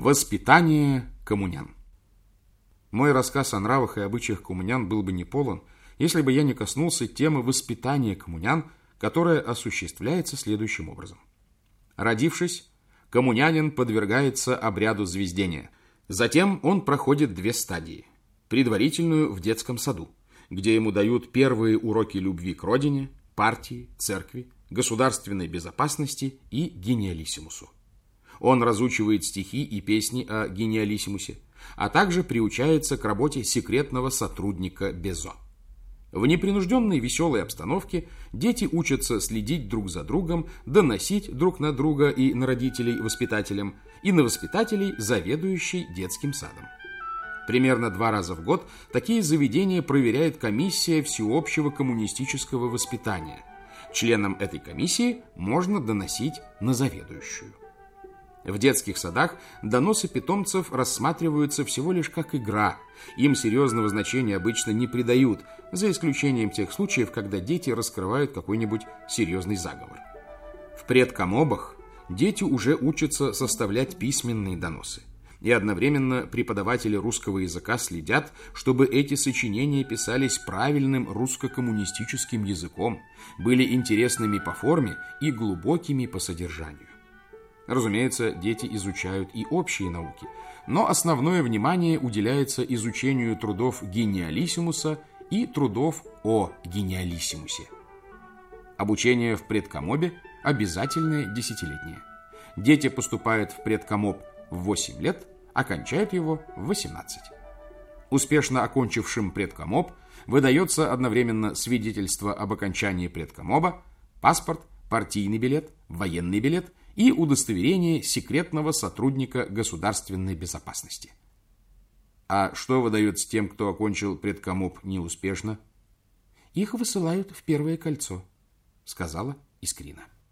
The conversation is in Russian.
Воспитание коммунян. Мой рассказ о нравах и обычаях коммунян был бы не полон, если бы я не коснулся темы воспитания коммунян, которая осуществляется следующим образом. Родившись, коммунянин подвергается обряду звездения. Затем он проходит две стадии. Предварительную в детском саду, где ему дают первые уроки любви к родине, партии, церкви, государственной безопасности и гениалиссимусу. Он разучивает стихи и песни о гениалиссимусе, а также приучается к работе секретного сотрудника Безо. В непринужденной веселой обстановке дети учатся следить друг за другом, доносить друг на друга и на родителей воспитателям, и на воспитателей, заведующей детским садом. Примерно два раза в год такие заведения проверяет комиссия всеобщего коммунистического воспитания. Членам этой комиссии можно доносить на заведующую. В детских садах доносы питомцев рассматриваются всего лишь как игра. Им серьезного значения обычно не придают, за исключением тех случаев, когда дети раскрывают какой-нибудь серьезный заговор. В предкомобах дети уже учатся составлять письменные доносы. И одновременно преподаватели русского языка следят, чтобы эти сочинения писались правильным русско-коммунистическим языком, были интересными по форме и глубокими по содержанию. Разумеется, дети изучают и общие науки, но основное внимание уделяется изучению трудов гениалиссимуса и трудов о гениалиссимусе. Обучение в предкомобе обязательное десятилетнее. Дети поступают в предкомоб в 8 лет, окончают его в 18. Успешно окончившим предкомоб выдается одновременно свидетельство об окончании предкомоба, паспорт, партийный билет, военный билет и удостоверение секретного сотрудника государственной безопасности. А что выдается тем, кто окончил предкомоп неуспешно? Их высылают в первое кольцо, сказала Искрина.